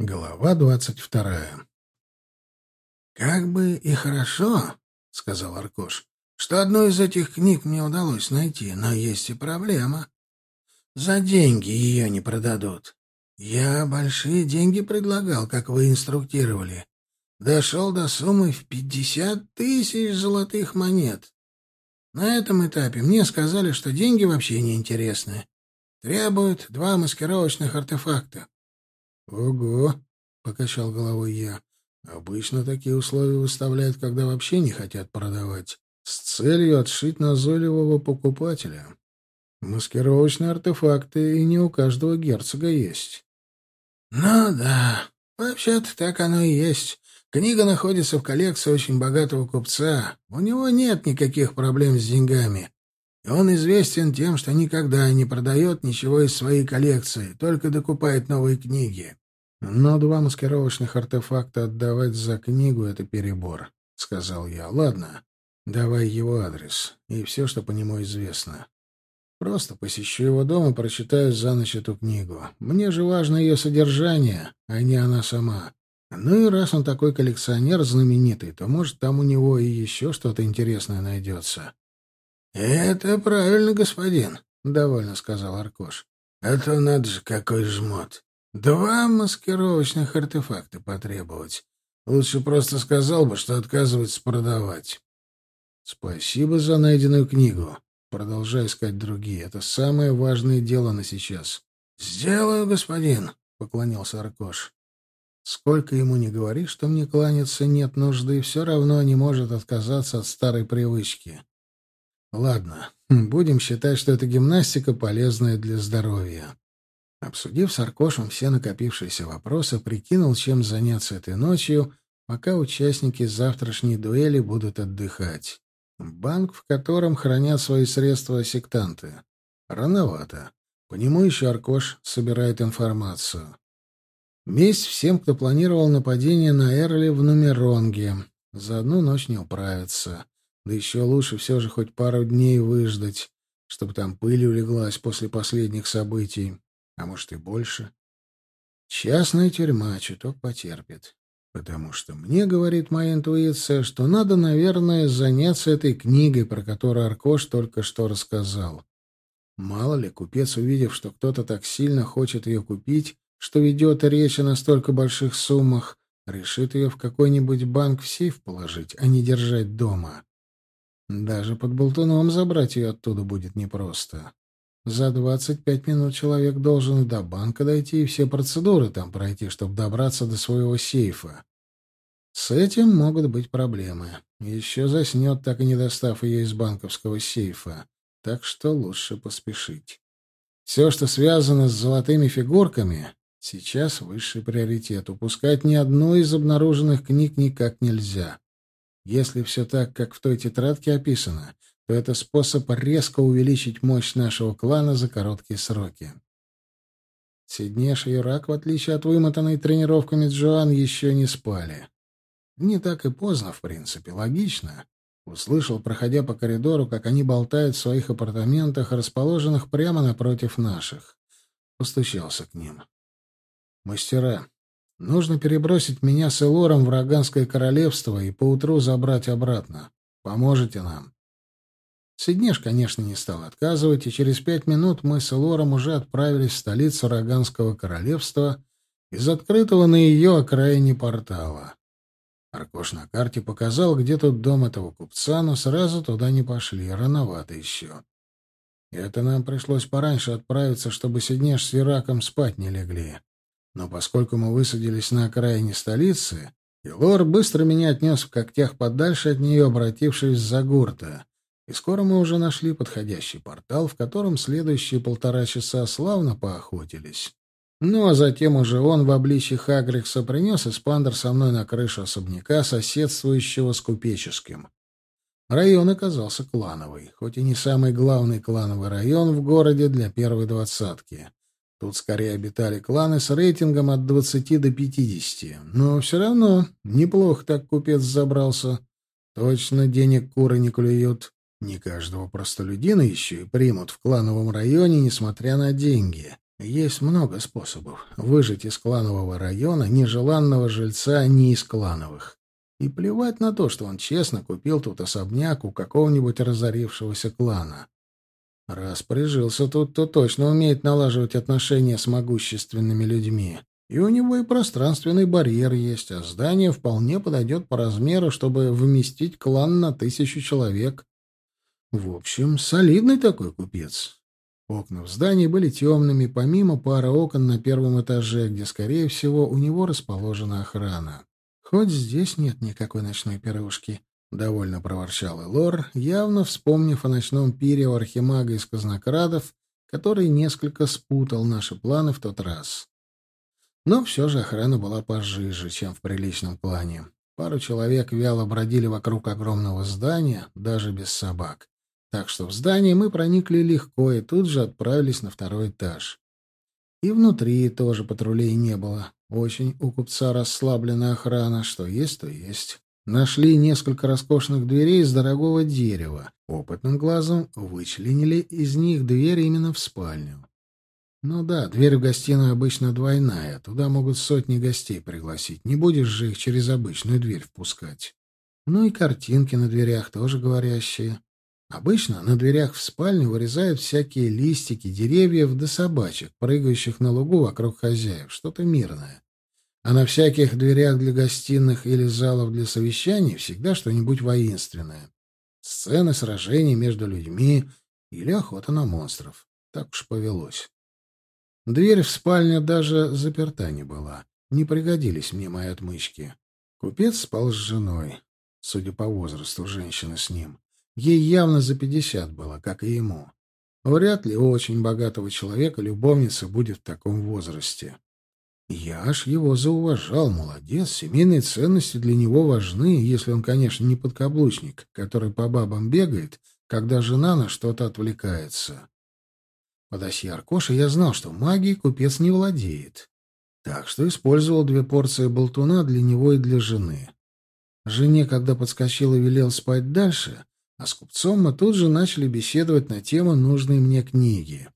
Глава двадцать вторая. «Как бы и хорошо, — сказал Аркош, — что одну из этих книг мне удалось найти, но есть и проблема. За деньги ее не продадут. Я большие деньги предлагал, как вы инструктировали. Дошел до суммы в пятьдесят тысяч золотых монет. На этом этапе мне сказали, что деньги вообще не интересны. Требуют два маскировочных артефакта. «Ого!» — покачал головой я. «Обычно такие условия выставляют, когда вообще не хотят продавать, с целью отшить назойливого покупателя. Маскировочные артефакты и не у каждого герцога есть». «Ну да, вообще-то так оно и есть. Книга находится в коллекции очень богатого купца. У него нет никаких проблем с деньгами. Он известен тем, что никогда не продает ничего из своей коллекции, только докупает новые книги. Но два маскировочных артефакта отдавать за книгу — это перебор, — сказал я. Ладно, давай его адрес и все, что по нему известно. Просто посещу его дом и прочитаю за ночь эту книгу. Мне же важно ее содержание, а не она сама. Ну и раз он такой коллекционер знаменитый, то, может, там у него и еще что-то интересное найдется. — Это правильно, господин, — довольно сказал Аркош. — А то надо же, какой жмот. Два маскировочных артефакта потребовать. Лучше просто сказал бы, что отказывается продавать. Спасибо за найденную книгу. Продолжай искать другие. Это самое важное дело на сейчас. Сделаю, господин, поклонился Аркош. Сколько ему не говори, что мне кланяться нет нужды, все равно не может отказаться от старой привычки. Ладно, будем считать, что эта гимнастика полезная для здоровья. Обсудив с Аркошем все накопившиеся вопросы, прикинул, чем заняться этой ночью, пока участники завтрашней дуэли будут отдыхать. Банк, в котором хранят свои средства сектанты. Рановато. По нему еще Аркош собирает информацию. Месть всем, кто планировал нападение на Эрли в Нумеронге. За одну ночь не управиться. Да еще лучше все же хоть пару дней выждать, чтобы там пыль улеглась после последних событий а может и больше. Частная тюрьма чуток потерпит. Потому что мне говорит моя интуиция, что надо, наверное, заняться этой книгой, про которую Аркош только что рассказал. Мало ли, купец, увидев, что кто-то так сильно хочет ее купить, что ведет речь о настолько больших суммах, решит ее в какой-нибудь банк в сейф положить, а не держать дома. Даже под болтуном забрать ее оттуда будет непросто. За 25 минут человек должен до банка дойти и все процедуры там пройти, чтобы добраться до своего сейфа. С этим могут быть проблемы. Еще заснет, так и не достав ее из банковского сейфа. Так что лучше поспешить. Все, что связано с золотыми фигурками, сейчас высший приоритет. Упускать ни одну из обнаруженных книг никак нельзя. Если все так, как в той тетрадке описано, то это способ резко увеличить мощь нашего клана за короткие сроки. Сиднеш и Юрак, в отличие от вымотанной тренировками Джоан, еще не спали. Не так и поздно, в принципе, логично. Услышал, проходя по коридору, как они болтают в своих апартаментах, расположенных прямо напротив наших. Постучался к ним. «Мастера, нужно перебросить меня с Элором в Роганское королевство и поутру забрать обратно. Поможете нам?» Сиднеш, конечно, не стал отказывать, и через пять минут мы с Лором уже отправились в столицу Роганского королевства из открытого на ее окраине портала. Аркош на карте показал, где тут дом этого купца, но сразу туда не пошли, рановато еще. И это нам пришлось пораньше отправиться, чтобы Сиднеш с Ираком спать не легли. Но поскольку мы высадились на окраине столицы, Илор быстро меня отнес в когтях подальше от нее, обратившись за гурта — и скоро мы уже нашли подходящий портал, в котором следующие полтора часа славно поохотились. Ну, а затем уже он в обличье Хагрикса принес эспандер со мной на крышу особняка, соседствующего с купеческим. Район оказался клановый, хоть и не самый главный клановый район в городе для первой двадцатки. Тут скорее обитали кланы с рейтингом от двадцати до пятидесяти, но все равно неплохо так купец забрался. Точно денег куры не клюют. Не каждого простолюдина еще и примут в клановом районе, несмотря на деньги. Есть много способов выжить из кланового района нежеланного жильца не из клановых. И плевать на то, что он честно купил тут особняк у какого-нибудь разорившегося клана. Раз прижился тут, то точно умеет налаживать отношения с могущественными людьми. И у него и пространственный барьер есть, а здание вполне подойдет по размеру, чтобы вместить клан на тысячу человек. В общем, солидный такой купец. Окна в здании были темными, помимо пары окон на первом этаже, где, скорее всего, у него расположена охрана. «Хоть здесь нет никакой ночной пирушки», — довольно проворчал Элор, явно вспомнив о ночном пире у архимага из Казнокрадов, который несколько спутал наши планы в тот раз. Но все же охрана была пожиже, чем в приличном плане. Пару человек вяло бродили вокруг огромного здания, даже без собак. Так что в здание мы проникли легко и тут же отправились на второй этаж. И внутри тоже патрулей не было. Очень у купца расслабленная охрана, что есть, то есть. Нашли несколько роскошных дверей из дорогого дерева. Опытным глазом вычленили из них дверь именно в спальню. Ну да, дверь в гостиную обычно двойная. Туда могут сотни гостей пригласить. Не будешь же их через обычную дверь впускать. Ну и картинки на дверях тоже говорящие. Обычно на дверях в спальню вырезают всякие листики, деревьев да собачек, прыгающих на лугу вокруг хозяев, что-то мирное. А на всяких дверях для гостиных или залов для совещаний всегда что-нибудь воинственное. Сцены сражений между людьми или охота на монстров. Так уж повелось. Дверь в спальню даже заперта не была. Не пригодились мне мои отмычки. Купец спал с женой, судя по возрасту женщины с ним. Ей явно за пятьдесят было, как и ему. Вряд ли у очень богатого человека любовница будет в таком возрасте. Я аж его зауважал, молодец, семейные ценности для него важны, если он, конечно, не подкаблучник, который по бабам бегает, когда жена на что-то отвлекается. По досье Аркоша я знал, что магией купец не владеет. Так что использовал две порции болтуна для него и для жены. Жене, когда подскочил и велел спать дальше, а с купцом мы тут же начали беседовать на тему нужной мне книги.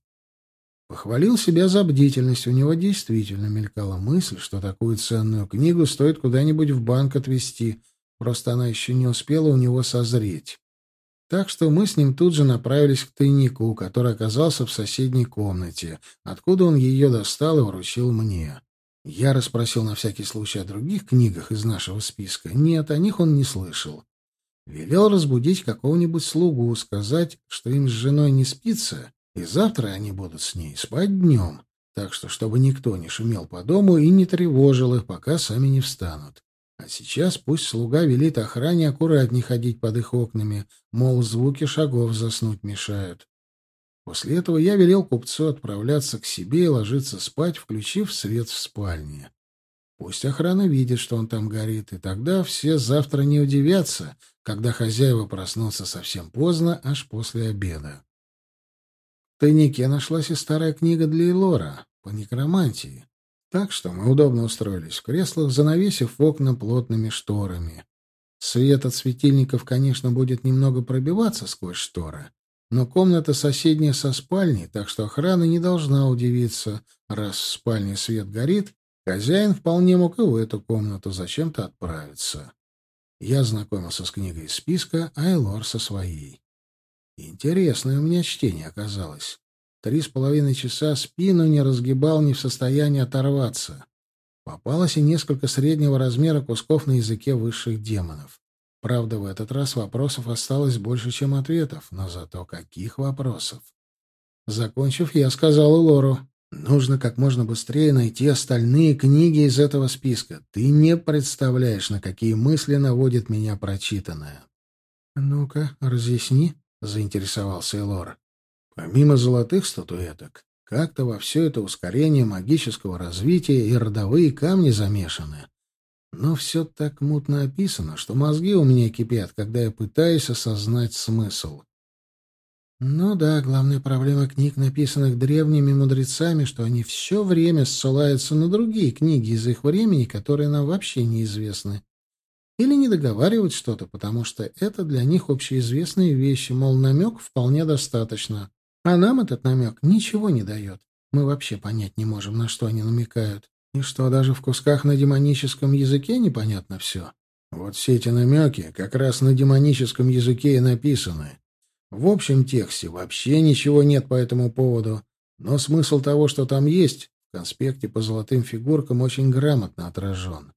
Похвалил себя за бдительность. У него действительно мелькала мысль, что такую ценную книгу стоит куда-нибудь в банк отвезти. Просто она еще не успела у него созреть. Так что мы с ним тут же направились к тайнику, который оказался в соседней комнате, откуда он ее достал и вручил мне. Я расспросил на всякий случай о других книгах из нашего списка. Нет, о них он не слышал. Велел разбудить какого-нибудь слугу, сказать, что им с женой не спится, и завтра они будут с ней спать днем, так что чтобы никто не шумел по дому и не тревожил их, пока сами не встанут. А сейчас пусть слуга велит охране аккуратнее ходить под их окнами, мол, звуки шагов заснуть мешают. После этого я велел купцу отправляться к себе и ложиться спать, включив свет в спальне. Пусть охрана видит, что он там горит, и тогда все завтра не удивятся, когда хозяева проснутся совсем поздно, аж после обеда. Тайнике нашлась и старая книга для Элора по некромантии, так что мы удобно устроились в креслах, занавесив окна плотными шторами. Свет от светильников, конечно, будет немного пробиваться сквозь шторы, но комната соседняя со спальней, так что охрана не должна удивиться, раз в спальне свет горит, хозяин вполне мог и в эту комнату зачем-то отправиться. Я знакомился с книгой из списка, а Элор со своей. Интересное у меня чтение оказалось. Три с половиной часа спину не разгибал, не в состоянии оторваться. Попалось и несколько среднего размера кусков на языке высших демонов. Правда, в этот раз вопросов осталось больше, чем ответов, но зато каких вопросов. Закончив, я сказал Элору, Нужно как можно быстрее найти остальные книги из этого списка. Ты не представляешь, на какие мысли наводит меня прочитанное. — Ну-ка, разъясни, — заинтересовался Элор. Помимо золотых статуэток, как-то во все это ускорение магического развития и родовые камни замешаны. Но все так мутно описано, что мозги у меня кипят, когда я пытаюсь осознать смысл. Ну да, главная проблема книг, написанных древними мудрецами, что они все время ссылаются на другие книги из их времени, которые нам вообще неизвестны. Или не договаривают что-то, потому что это для них общеизвестные вещи, мол, намек вполне достаточно. А нам этот намек ничего не дает. Мы вообще понять не можем, на что они намекают. И что, даже в кусках на демоническом языке непонятно все? Вот все эти намеки как раз на демоническом языке и написаны. В общем тексте вообще ничего нет по этому поводу, но смысл того, что там есть, в конспекте по золотым фигуркам очень грамотно отражен.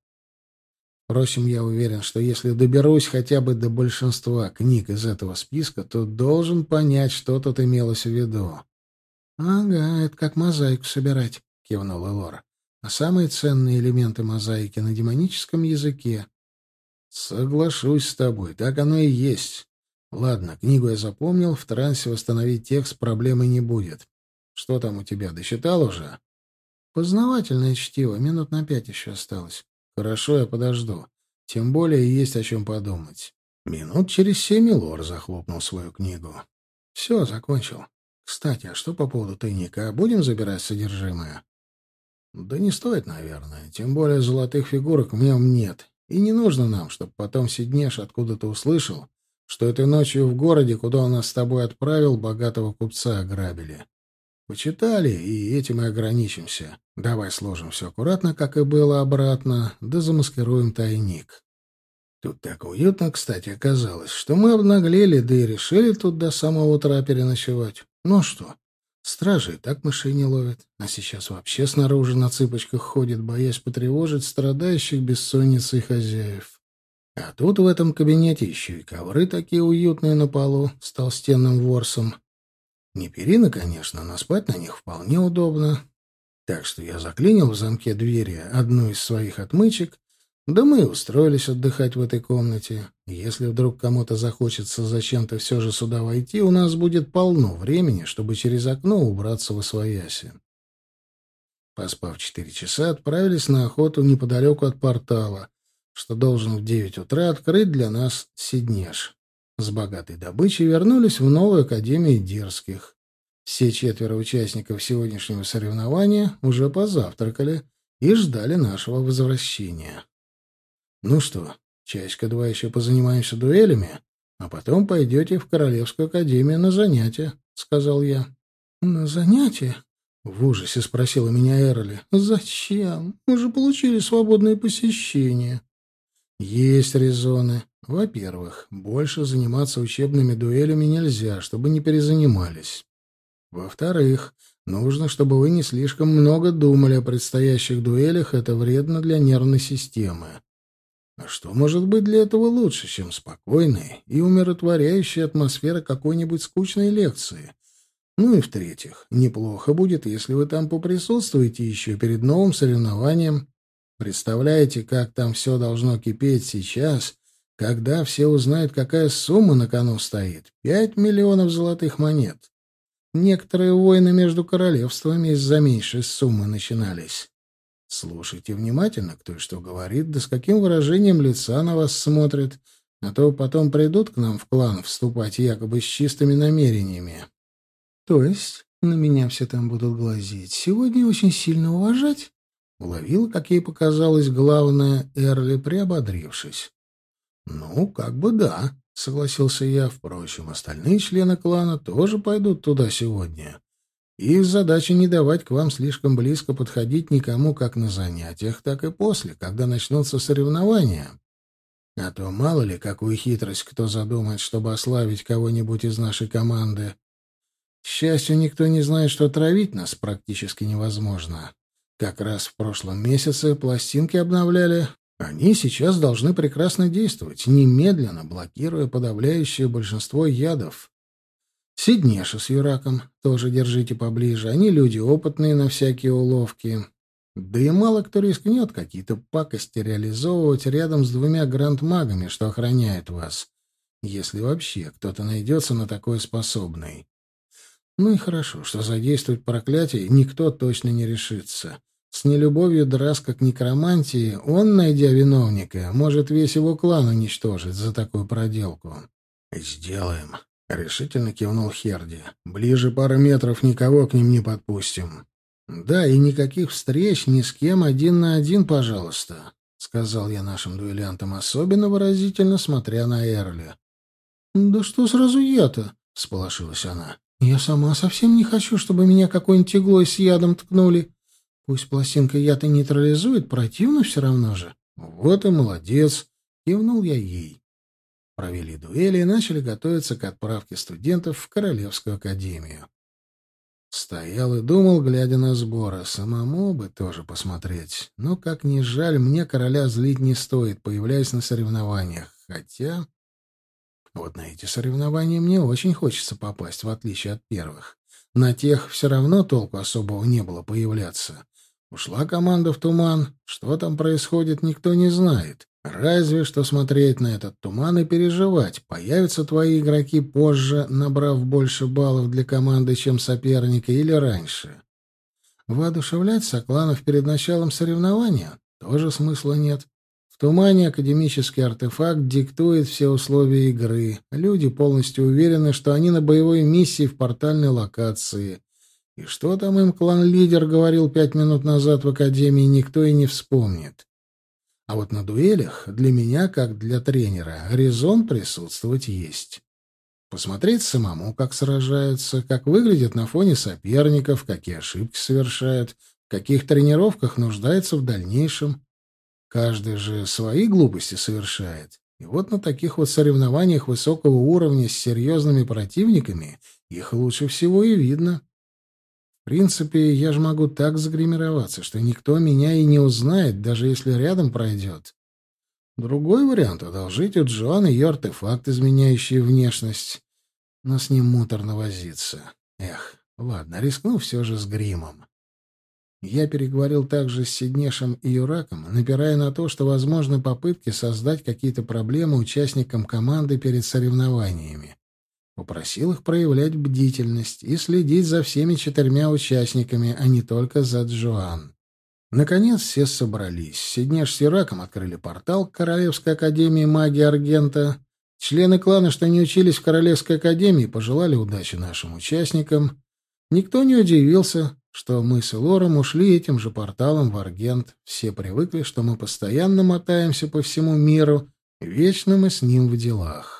Впрочем, я уверен, что если доберусь хотя бы до большинства книг из этого списка, то должен понять, что тут имелось в виду. — Ага, это как мозаику собирать, — кивнула Лора. — А самые ценные элементы мозаики на демоническом языке. — Соглашусь с тобой, так оно и есть. Ладно, книгу я запомнил, в трансе восстановить текст проблемы не будет. Что там у тебя, досчитал уже? — Познавательное чтиво, минут на пять еще осталось. Хорошо, я подожду. Тем более есть о чем подумать. Минут через семь Лор захлопнул свою книгу. Все, закончил. Кстати, а что по поводу тайника? Будем забирать содержимое? Да не стоит, наверное. Тем более золотых фигурок в нем нет. И не нужно нам, чтобы потом Сиднеш откуда-то услышал, что этой ночью в городе, куда он нас с тобой отправил, богатого купца ограбили. Почитали, и этим и ограничимся. Давай сложим все аккуратно, как и было, обратно, да замаскируем тайник. Тут так уютно, кстати, оказалось, что мы обнаглели, да и решили тут до самого утра переночевать. Ну что, стражи и так мышей не ловят, а сейчас вообще снаружи на цыпочках ходит, боясь потревожить страдающих бессонницей хозяев. А тут в этом кабинете еще и ковры такие уютные на полу с толстенным ворсом. Не перина, конечно, но спать на них вполне удобно. Так что я заклинил в замке двери одну из своих отмычек, да мы и устроились отдыхать в этой комнате. Если вдруг кому-то захочется зачем-то все же сюда войти, у нас будет полно времени, чтобы через окно убраться во свояси. Поспав четыре часа, отправились на охоту неподалеку от портала, что должен в девять утра открыть для нас Сиднеш. С богатой добычей вернулись в новую Академию Дерзких. Все четверо участников сегодняшнего соревнования уже позавтракали и ждали нашего возвращения. «Ну что, часика-два еще позанимаемся дуэлями, а потом пойдете в Королевскую Академию на занятия», — сказал я. «На занятия?» — в ужасе спросила меня Эрли. «Зачем? Мы же получили свободное посещение». «Есть резоны. Во-первых, больше заниматься учебными дуэлями нельзя, чтобы не перезанимались. Во-вторых, нужно, чтобы вы не слишком много думали о предстоящих дуэлях, это вредно для нервной системы. А что может быть для этого лучше, чем спокойная и умиротворяющая атмосфера какой-нибудь скучной лекции? Ну и в-третьих, неплохо будет, если вы там поприсутствуете еще перед новым соревнованием. Представляете, как там все должно кипеть сейчас, когда все узнают, какая сумма на кону стоит? Пять миллионов золотых монет. Некоторые войны между королевствами из-за меньшей суммы начинались. Слушайте внимательно, кто и что говорит, да с каким выражением лица на вас смотрит, а то потом придут к нам в клан вступать якобы с чистыми намерениями. То есть на меня все там будут глазеть. Сегодня очень сильно уважать? Уловил, как ей показалось, главное, Эрли, приободрившись. «Ну, как бы да», — согласился я. «Впрочем, остальные члены клана тоже пойдут туда сегодня. Их задача не давать к вам слишком близко подходить никому как на занятиях, так и после, когда начнутся соревнования. А то мало ли, какую хитрость кто задумает, чтобы ославить кого-нибудь из нашей команды. К счастью, никто не знает, что травить нас практически невозможно. Как раз в прошлом месяце пластинки обновляли, они сейчас должны прекрасно действовать, немедленно блокируя подавляющее большинство ядов. Сиднеша с Юраком тоже держите поближе. Они люди опытные на всякие уловки. Да и мало кто рискнет какие-то пакости реализовывать рядом с двумя грандмагами, что охраняют вас. Если вообще кто-то найдется на такое способный. Ну и хорошо, что задействовать проклятие никто точно не решится. С нелюбовью Драска к некромантии он, найдя виновника, может весь его клан уничтожить за такую проделку. «Сделаем», — решительно кивнул Херди. «Ближе пары метров никого к ним не подпустим». «Да, и никаких встреч ни с кем один на один, пожалуйста», — сказал я нашим дуэлянтам, особенно выразительно смотря на Эрли. «Да что сразу я-то?» — всполошилась она. Я сама совсем не хочу, чтобы меня какой-нибудь иглой с ядом ткнули. Пусть пластинка яд и нейтрализует, противно все равно же. Вот и молодец, кивнул я ей. Провели дуэли и начали готовиться к отправке студентов в Королевскую академию. Стоял и думал, глядя на сборы, самому бы тоже посмотреть. Но, как ни жаль, мне короля злить не стоит, появляясь на соревнованиях. Хотя... Вот на эти соревнования мне очень хочется попасть, в отличие от первых. На тех все равно толку особого не было появляться. Ушла команда в туман. Что там происходит, никто не знает. Разве что смотреть на этот туман и переживать, появятся твои игроки позже, набрав больше баллов для команды, чем соперника, или раньше. Воодушевлять сокланов перед началом соревнования тоже смысла нет. В тумане академический артефакт диктует все условия игры. Люди полностью уверены, что они на боевой миссии в портальной локации. И что там им клан-лидер говорил пять минут назад в академии, никто и не вспомнит. А вот на дуэлях для меня, как для тренера, резон присутствовать есть. Посмотреть самому, как сражаются, как выглядят на фоне соперников, какие ошибки совершают, в каких тренировках нуждается в дальнейшем. Каждый же свои глупости совершает. И вот на таких вот соревнованиях высокого уровня с серьезными противниками их лучше всего и видно. В принципе, я же могу так загримироваться, что никто меня и не узнает, даже если рядом пройдет. Другой вариант — одолжить у Джоан ее артефакт, изменяющий внешность. Но с ним муторно возиться. Эх, ладно, рискну все же с гримом. Я переговорил также с Сиднешем и Юраком, напирая на то, что возможны попытки создать какие-то проблемы участникам команды перед соревнованиями. Попросил их проявлять бдительность и следить за всеми четырьмя участниками, а не только за Джоан. Наконец все собрались. Сиднеш с Ираком открыли портал к Королевской академии магии Аргента. Члены клана, что не учились в Королевской академии, пожелали удачи нашим участникам. Никто не удивился, что мы с Лором ушли этим же порталом в Аргент. Все привыкли, что мы постоянно мотаемся по всему миру, вечно мы с ним в делах.